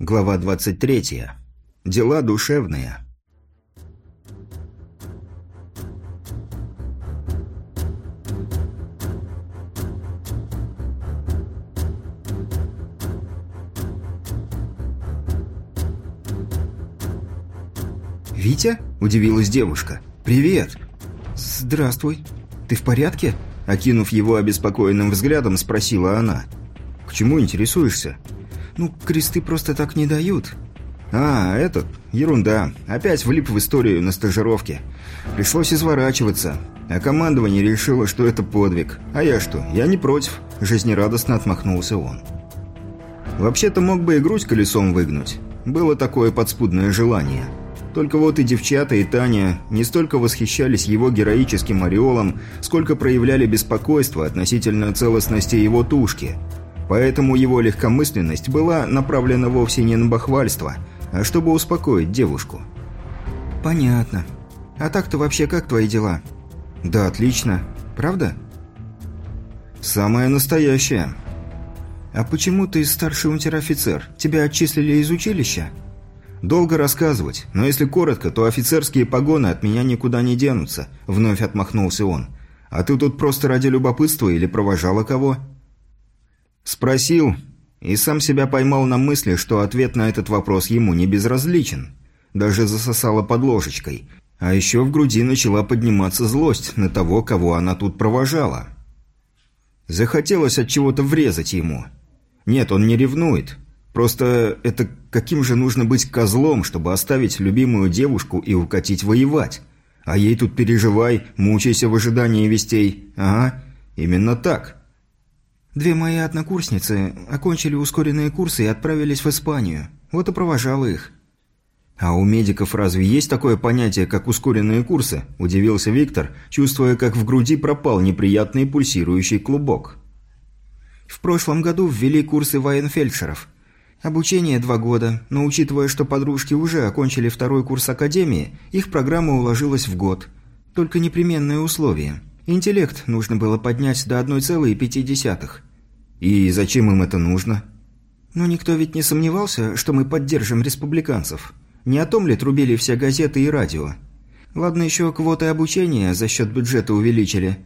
Глава 23. Дела душевные. «Витя?» – удивилась девушка. «Привет!» «Здравствуй. Ты в порядке?» Окинув его обеспокоенным взглядом, спросила она. «К чему интересуешься?» «Ну, кресты просто так не дают». «А, этот? Ерунда. Опять влип в историю на стажировке. Пришлось изворачиваться. А командование решило, что это подвиг. А я что? Я не против». Жизнерадостно отмахнулся он. «Вообще-то мог бы и грудь колесом выгнуть. Было такое подспудное желание». Только вот и девчата, и Таня не столько восхищались его героическим ореолом, сколько проявляли беспокойство относительно целостности его тушки – Поэтому его легкомысленность была направлена вовсе не на бахвальство, а чтобы успокоить девушку. «Понятно. А так-то вообще как твои дела?» «Да, отлично. Правда?» «Самое настоящее». «А почему ты старший унтер-офицер? Тебя отчислили из училища?» «Долго рассказывать, но если коротко, то офицерские погоны от меня никуда не денутся», — вновь отмахнулся он. «А ты тут просто ради любопытства или провожала кого?» Спросил и сам себя поймал на мысли, что ответ на этот вопрос ему не безразличен. Даже засосала под ложечкой. А еще в груди начала подниматься злость на того, кого она тут провожала. Захотелось от чего-то врезать ему. Нет, он не ревнует. Просто это каким же нужно быть козлом, чтобы оставить любимую девушку и укатить воевать? А ей тут переживай, мучайся в ожидании вестей. Ага, именно так. Две мои однокурсницы окончили ускоренные курсы и отправились в Испанию. Вот и провожала их. «А у медиков разве есть такое понятие, как ускоренные курсы?» – удивился Виктор, чувствуя, как в груди пропал неприятный пульсирующий клубок. «В прошлом году ввели курсы военфельдшеров. Обучение два года, но учитывая, что подружки уже окончили второй курс академии, их программа уложилась в год. Только непременное условие. Интеллект нужно было поднять до 1,5. И зачем им это нужно? Но никто ведь не сомневался, что мы поддержим республиканцев. Не о том ли трубили все газеты и радио? Ладно, еще квоты обучения за счет бюджета увеличили.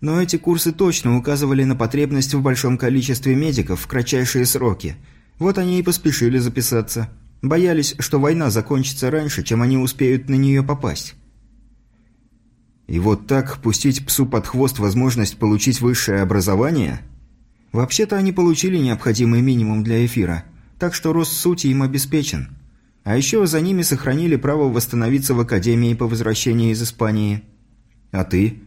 Но эти курсы точно указывали на потребность в большом количестве медиков в кратчайшие сроки. Вот они и поспешили записаться. Боялись, что война закончится раньше, чем они успеют на нее попасть. И вот так пустить псу под хвост возможность получить высшее образование – Вообще-то они получили необходимый минимум для эфира, так что рост сути им обеспечен. А еще за ними сохранили право восстановиться в Академии по возвращении из Испании. А ты?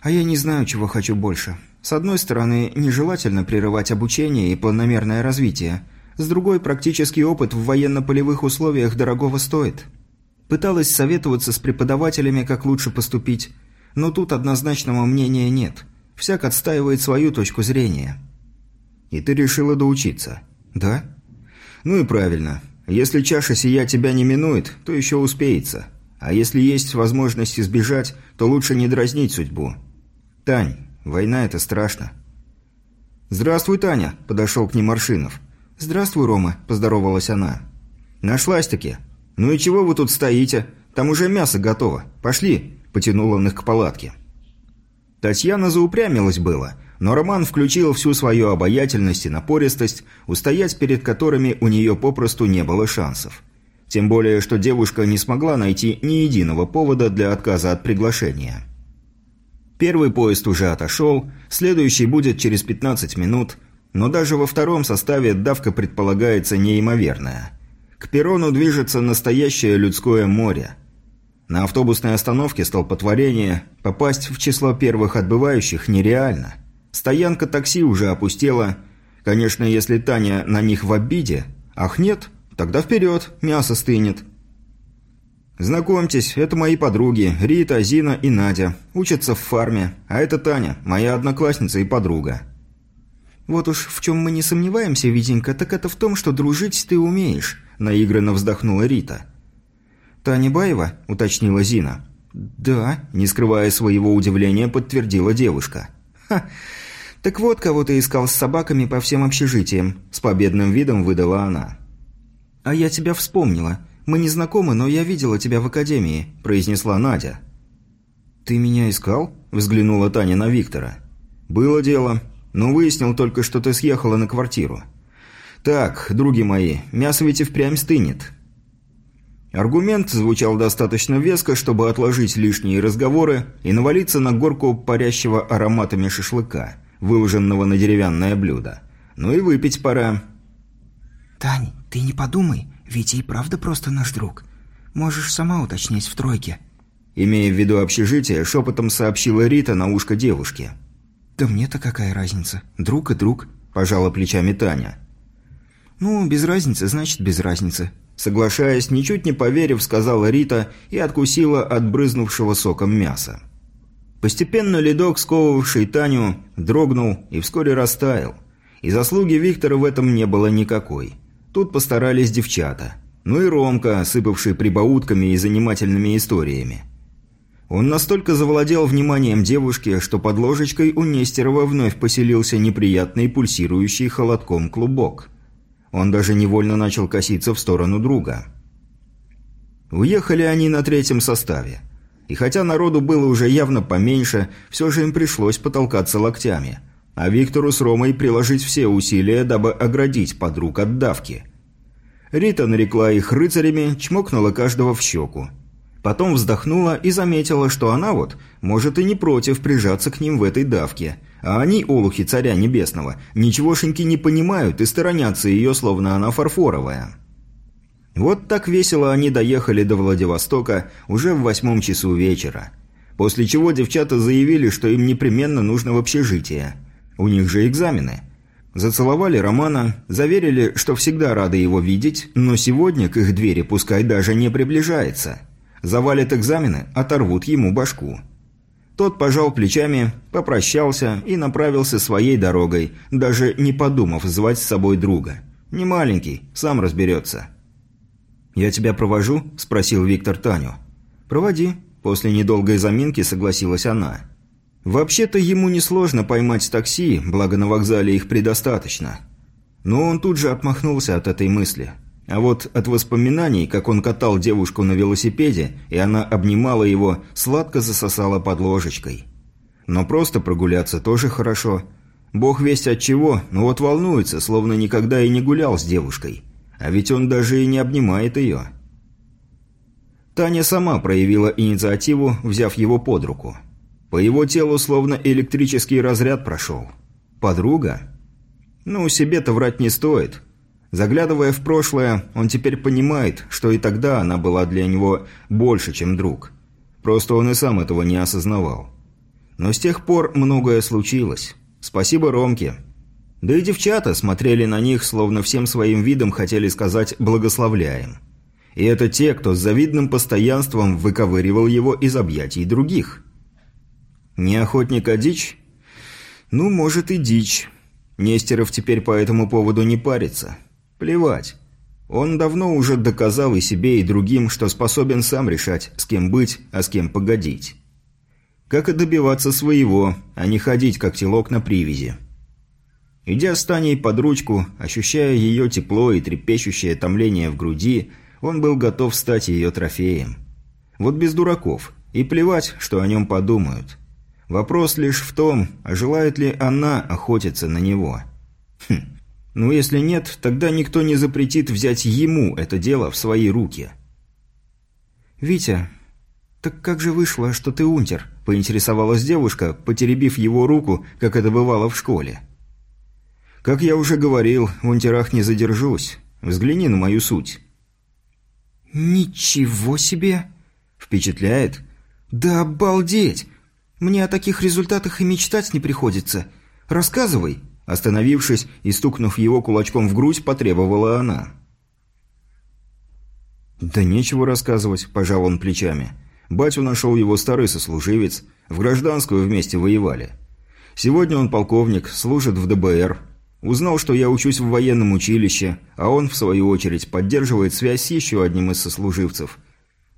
А я не знаю, чего хочу больше. С одной стороны, нежелательно прерывать обучение и планомерное развитие. С другой, практический опыт в военно-полевых условиях дорогого стоит. Пыталась советоваться с преподавателями, как лучше поступить, но тут однозначного мнения нет – Всяк отстаивает свою точку зрения. И ты решила доучиться? Да? Ну и правильно. Если чаша сия тебя не минует, то еще успеется. А если есть возможность избежать, то лучше не дразнить судьбу. Тань, война – это страшно. «Здравствуй, Таня», – подошел к ним Аршинов. «Здравствуй, Рома», – поздоровалась она. «Нашлась-таки. Ну и чего вы тут стоите? Там уже мясо готово. Пошли», – потянул он их к палатке. Татьяна заупрямилась было, но Роман включил всю свою обаятельность и напористость, устоять перед которыми у нее попросту не было шансов. Тем более, что девушка не смогла найти ни единого повода для отказа от приглашения. Первый поезд уже отошел, следующий будет через 15 минут, но даже во втором составе давка предполагается неимоверная. К перрону движется настоящее людское море – на автобусной остановке столпотворение, попасть в число первых отбывающих нереально. Стоянка такси уже опустела. Конечно, если Таня на них в обиде. Ах нет, тогда вперед, мясо стынет. Знакомьтесь, это мои подруги, Рита, Зина и Надя. Учатся в фарме, а это Таня, моя одноклассница и подруга. Вот уж в чем мы не сомневаемся, Витенька, так это в том, что дружить ты умеешь, наигранно вздохнула Рита. «Таня Баева?» – уточнила Зина. «Да», – не скрывая своего удивления, подтвердила девушка. «Ха! Так вот, кого ты искал с собаками по всем общежитиям», – с победным видом выдала она. «А я тебя вспомнила. Мы не знакомы, но я видела тебя в академии», – произнесла Надя. «Ты меня искал?» – взглянула Таня на Виктора. «Было дело, но выяснил только, что ты съехала на квартиру. Так, други мои, мясо ведь и впрямь стынет». Аргумент звучал достаточно веско, чтобы отложить лишние разговоры и навалиться на горку парящего ароматами шашлыка, выложенного на деревянное блюдо. Ну и выпить пора. «Тань, ты не подумай, Витя и правда просто наш друг. Можешь сама уточнить в тройке». Имея в виду общежитие, шепотом сообщила Рита на ушко девушке. «Да мне-то какая разница? Друг и друг», – пожала плечами Таня. «Ну, без разницы, значит, без разницы», Соглашаясь, ничуть не поверив, сказала Рита и откусила от брызнувшего соком мяса. Постепенно ледок, сковывавший Таню, дрогнул и вскоре растаял. И заслуги Виктора в этом не было никакой. Тут постарались девчата. Ну и Ромка, сыпавший прибаутками и занимательными историями. Он настолько завладел вниманием девушки, что под ложечкой у Нестерова вновь поселился неприятный пульсирующий холодком клубок – он даже невольно начал коситься в сторону друга. Уехали они на третьем составе. И хотя народу было уже явно поменьше, все же им пришлось потолкаться локтями. А Виктору с Ромой приложить все усилия, дабы оградить подруг от давки. Рита нарекла их рыцарями, чмокнула каждого в щеку. Потом вздохнула и заметила, что она вот может и не против прижаться к ним в этой давке – а они, олухи царя небесного, ничегошеньки не понимают и сторонятся ее, словно она фарфоровая. Вот так весело они доехали до Владивостока уже в восьмом часу вечера. После чего девчата заявили, что им непременно нужно в общежитие. У них же экзамены. Зацеловали Романа, заверили, что всегда рады его видеть, но сегодня к их двери пускай даже не приближается. Завалят экзамены, оторвут ему башку. Тот пожал плечами, попрощался и направился своей дорогой, даже не подумав звать с собой друга. Не маленький, сам разберется. «Я тебя провожу?» – спросил Виктор Таню. «Проводи». После недолгой заминки согласилась она. Вообще-то ему несложно поймать такси, благо на вокзале их предостаточно. Но он тут же отмахнулся от этой мысли – а вот от воспоминаний, как он катал девушку на велосипеде, и она обнимала его, сладко засосала под ложечкой. Но просто прогуляться тоже хорошо. Бог весть от чего, но вот волнуется, словно никогда и не гулял с девушкой. А ведь он даже и не обнимает ее. Таня сама проявила инициативу, взяв его под руку. По его телу словно электрический разряд прошел. Подруга? Ну, себе-то врать не стоит. Заглядывая в прошлое, он теперь понимает, что и тогда она была для него больше, чем друг. Просто он и сам этого не осознавал. Но с тех пор многое случилось. Спасибо Ромке. Да и девчата смотрели на них, словно всем своим видом хотели сказать «благословляем». И это те, кто с завидным постоянством выковыривал его из объятий других. Не охотник, а дичь? Ну, может и дичь. Нестеров теперь по этому поводу не парится. Плевать. Он давно уже доказал и себе, и другим, что способен сам решать, с кем быть, а с кем погодить. Как и добиваться своего, а не ходить, как телок на привязи. Идя с Таней под ручку, ощущая ее тепло и трепещущее томление в груди, он был готов стать ее трофеем. Вот без дураков. И плевать, что о нем подумают. Вопрос лишь в том, а желает ли она охотиться на него. Хм. Ну, если нет, тогда никто не запретит взять ему это дело в свои руки. «Витя, так как же вышло, что ты унтер?» – поинтересовалась девушка, потеребив его руку, как это бывало в школе. «Как я уже говорил, в унтерах не задержусь. Взгляни на мою суть». «Ничего себе!» «Впечатляет?» «Да обалдеть! Мне о таких результатах и мечтать не приходится. Рассказывай!» Остановившись и стукнув его кулачком в грудь, потребовала она. «Да нечего рассказывать», – пожал он плечами. «Батю нашел его старый сослуживец. В гражданскую вместе воевали. Сегодня он полковник, служит в ДБР. Узнал, что я учусь в военном училище, а он, в свою очередь, поддерживает связь с еще одним из сослуживцев.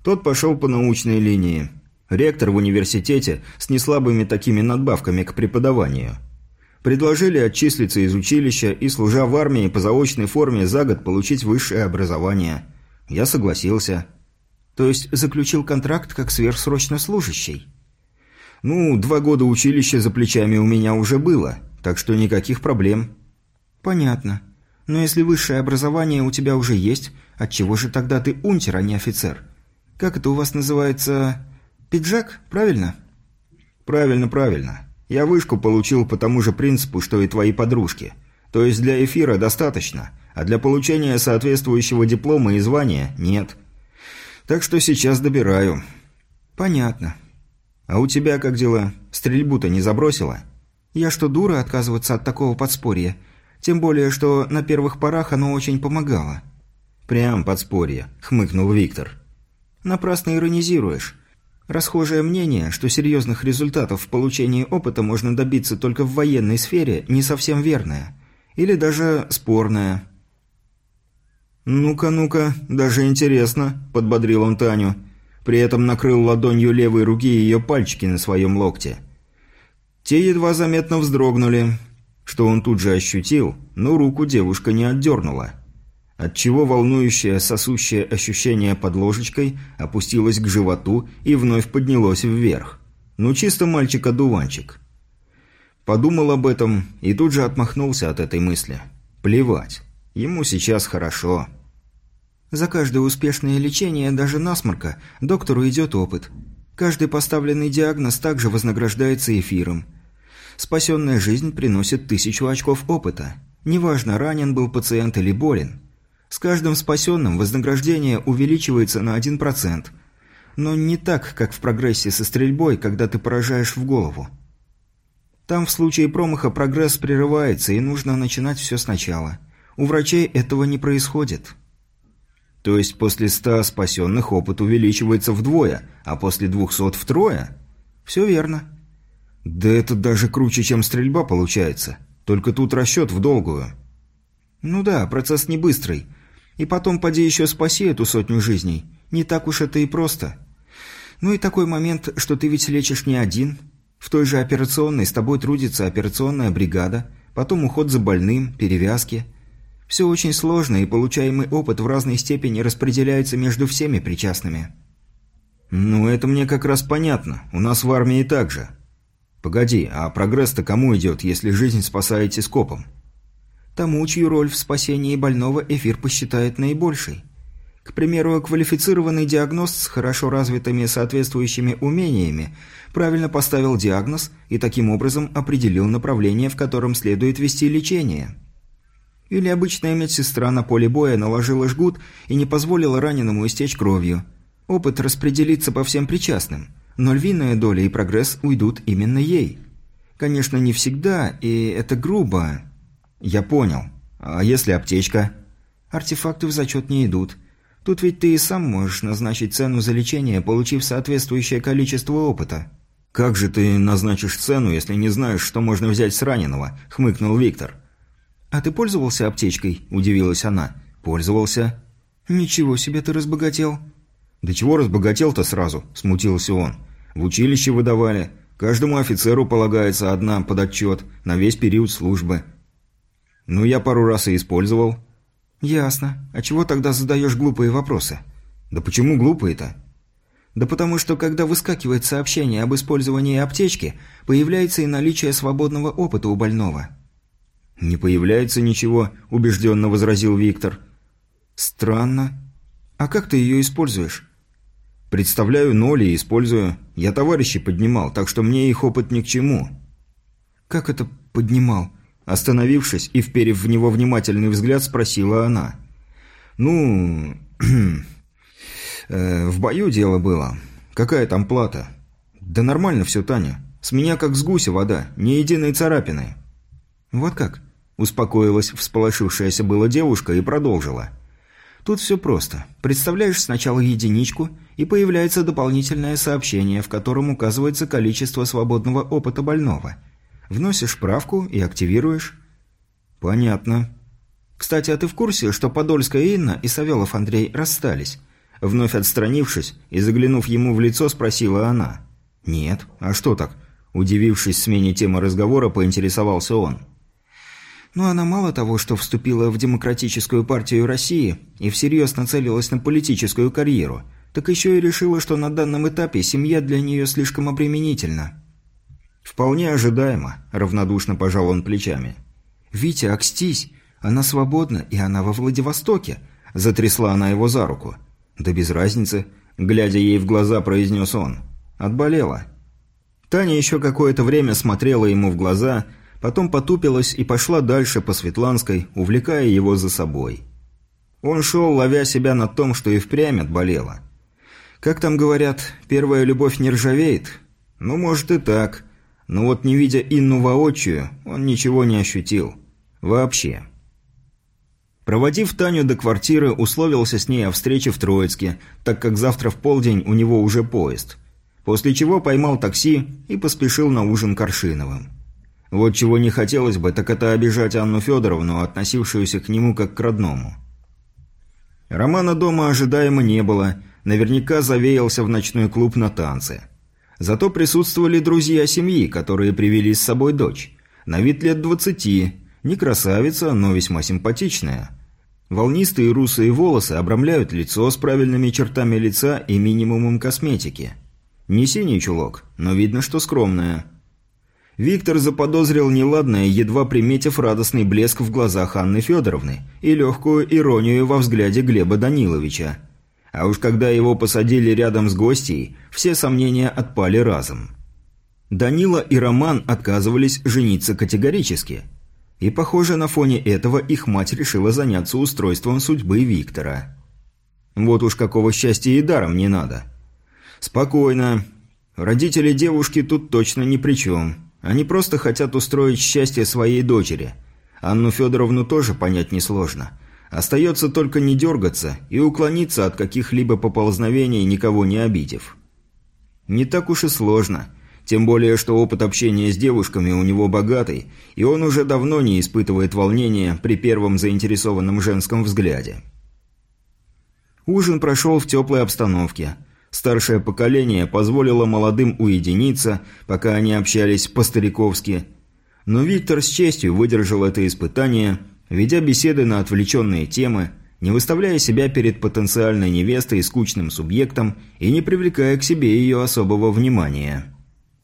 Тот пошел по научной линии. Ректор в университете с неслабыми такими надбавками к преподаванию». Предложили отчислиться из училища и, служа в армии по заочной форме, за год получить высшее образование. Я согласился. То есть заключил контракт как сверхсрочно служащий? Ну, два года училища за плечами у меня уже было, так что никаких проблем. Понятно. Но если высшее образование у тебя уже есть, отчего же тогда ты унтер, а не офицер? Как это у вас называется? Пиджак, правильно? Правильно, правильно. Я вышку получил по тому же принципу, что и твои подружки. То есть для эфира достаточно, а для получения соответствующего диплома и звания нет. Так что сейчас добираю. Понятно. А у тебя как дела? Стрельбу-то не забросила? Я что, дура отказываться от такого подспорья? Тем более, что на первых порах оно очень помогало. Прям подспорье, хмыкнул Виктор. Напрасно иронизируешь. Расхожее мнение, что серьезных результатов в получении опыта можно добиться только в военной сфере, не совсем верное. Или даже спорное. «Ну-ка, ну-ка, даже интересно», – подбодрил он Таню. При этом накрыл ладонью левой руки ее пальчики на своем локте. Те едва заметно вздрогнули, что он тут же ощутил, но руку девушка не отдернула отчего волнующее сосущее ощущение под ложечкой опустилось к животу и вновь поднялось вверх. Ну чисто мальчик-одуванчик. Подумал об этом и тут же отмахнулся от этой мысли. Плевать. Ему сейчас хорошо. За каждое успешное лечение, даже насморка, доктору идет опыт. Каждый поставленный диагноз также вознаграждается эфиром. Спасенная жизнь приносит тысячу очков опыта. Неважно, ранен был пациент или болен. С каждым спасенным вознаграждение увеличивается на 1%. Но не так, как в прогрессе со стрельбой, когда ты поражаешь в голову. Там в случае промаха прогресс прерывается, и нужно начинать все сначала. У врачей этого не происходит. То есть после 100 спасенных опыт увеличивается вдвое, а после 200 втрое? Все верно. Да это даже круче, чем стрельба получается. Только тут расчет в долгую. Ну да, процесс не быстрый. И потом поди еще спаси эту сотню жизней. Не так уж это и просто. Ну и такой момент, что ты ведь лечишь не один. В той же операционной с тобой трудится операционная бригада, потом уход за больным, перевязки. Все очень сложно, и получаемый опыт в разной степени распределяется между всеми причастными. Ну, это мне как раз понятно. У нас в армии так же. Погоди, а прогресс-то кому идет, если жизнь спасаете скопом? Тому, чью роль в спасении больного эфир посчитает наибольшей. К примеру, квалифицированный диагност с хорошо развитыми соответствующими умениями правильно поставил диагноз и таким образом определил направление, в котором следует вести лечение. Или обычная медсестра на поле боя наложила жгут и не позволила раненому истечь кровью. Опыт распределится по всем причастным, но львиная доля и прогресс уйдут именно ей. Конечно, не всегда, и это грубо, «Я понял. А если аптечка?» «Артефакты в зачет не идут. Тут ведь ты и сам можешь назначить цену за лечение, получив соответствующее количество опыта». «Как же ты назначишь цену, если не знаешь, что можно взять с раненого?» – хмыкнул Виктор. «А ты пользовался аптечкой?» – удивилась она. «Пользовался». «Ничего себе ты разбогател». «Да чего разбогател-то сразу?» – смутился он. «В училище выдавали. Каждому офицеру полагается одна под отчет на весь период службы. «Ну, я пару раз и использовал». «Ясно. А чего тогда задаешь глупые вопросы?» «Да почему глупые-то?» «Да потому что, когда выскакивает сообщение об использовании аптечки, появляется и наличие свободного опыта у больного». «Не появляется ничего», – убежденно возразил Виктор. «Странно. А как ты ее используешь?» «Представляю ноль и использую. Я товарищей поднимал, так что мне их опыт ни к чему». «Как это поднимал?» Остановившись и вперев в него внимательный взгляд, спросила она. «Ну... э, в бою дело было. Какая там плата?» «Да нормально все, Таня. С меня как с гуся вода, ни единой царапины». «Вот как?» – успокоилась всполошившаяся была девушка и продолжила. «Тут все просто. Представляешь сначала единичку, и появляется дополнительное сообщение, в котором указывается количество свободного опыта больного – Вносишь правку и активируешь. Понятно. Кстати, а ты в курсе, что Подольская Инна и Савелов Андрей расстались? Вновь отстранившись и заглянув ему в лицо, спросила она. Нет. А что так? Удивившись смене темы разговора, поинтересовался он. «Ну, она мало того, что вступила в Демократическую партию России и всерьез нацелилась на политическую карьеру, так еще и решила, что на данном этапе семья для нее слишком обременительна». «Вполне ожидаемо», – равнодушно пожал он плечами. «Витя, окстись! Она свободна, и она во Владивостоке!» – затрясла она его за руку. «Да без разницы», – глядя ей в глаза, произнес он. «Отболела». Таня еще какое-то время смотрела ему в глаза, потом потупилась и пошла дальше по Светланской, увлекая его за собой. Он шел, ловя себя на том, что и впрямь отболела. Как там говорят, первая любовь не ржавеет? Ну, может и так. Но вот не видя Инну воочию, он ничего не ощутил. Вообще. Проводив Таню до квартиры, условился с ней о встрече в Троицке, так как завтра в полдень у него уже поезд. После чего поймал такси и поспешил на ужин к Аршиновым. Вот чего не хотелось бы, так это обижать Анну Федоровну, относившуюся к нему как к родному. Романа дома ожидаемо не было, наверняка завеялся в ночной клуб на танцы. Зато присутствовали друзья семьи, которые привели с собой дочь. На вид лет двадцати, не красавица, но весьма симпатичная. Волнистые русые волосы обрамляют лицо с правильными чертами лица и минимумом косметики. Не синий чулок, но видно, что скромная. Виктор заподозрил неладное, едва приметив радостный блеск в глазах Анны Федоровны и легкую иронию во взгляде Глеба Даниловича – а уж когда его посадили рядом с гостьей, все сомнения отпали разом. Данила и Роман отказывались жениться категорически. И, похоже, на фоне этого их мать решила заняться устройством судьбы Виктора. Вот уж какого счастья и даром не надо. Спокойно. Родители девушки тут точно ни при чем. Они просто хотят устроить счастье своей дочери. Анну Федоровну тоже понять несложно. Остается только не дергаться и уклониться от каких-либо поползновений, никого не обидев. Не так уж и сложно. Тем более, что опыт общения с девушками у него богатый, и он уже давно не испытывает волнения при первом заинтересованном женском взгляде. Ужин прошел в теплой обстановке. Старшее поколение позволило молодым уединиться, пока они общались по-стариковски. Но Виктор с честью выдержал это испытание – ведя беседы на отвлеченные темы, не выставляя себя перед потенциальной невестой и скучным субъектом и не привлекая к себе ее особого внимания.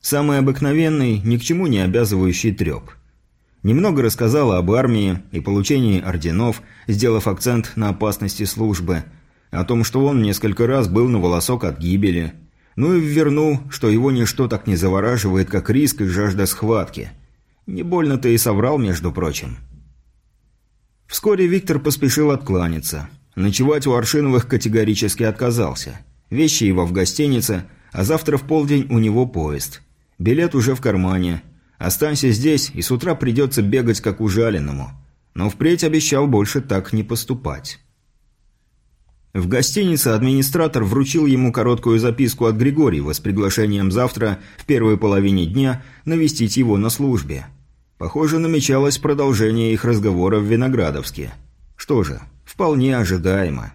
Самый обыкновенный, ни к чему не обязывающий треп. Немного рассказала об армии и получении орденов, сделав акцент на опасности службы, о том, что он несколько раз был на волосок от гибели, ну и ввернул, что его ничто так не завораживает, как риск и жажда схватки. Не больно-то и соврал, между прочим. Вскоре Виктор поспешил откланяться. Ночевать у Аршиновых категорически отказался. Вещи его в гостинице, а завтра в полдень у него поезд. Билет уже в кармане. Останься здесь, и с утра придется бегать как ужаленному. Но впредь обещал больше так не поступать. В гостинице администратор вручил ему короткую записку от Григорьева с приглашением завтра в первой половине дня навестить его на службе. Похоже, намечалось продолжение их разговора в Виноградовске. Что же, вполне ожидаемо.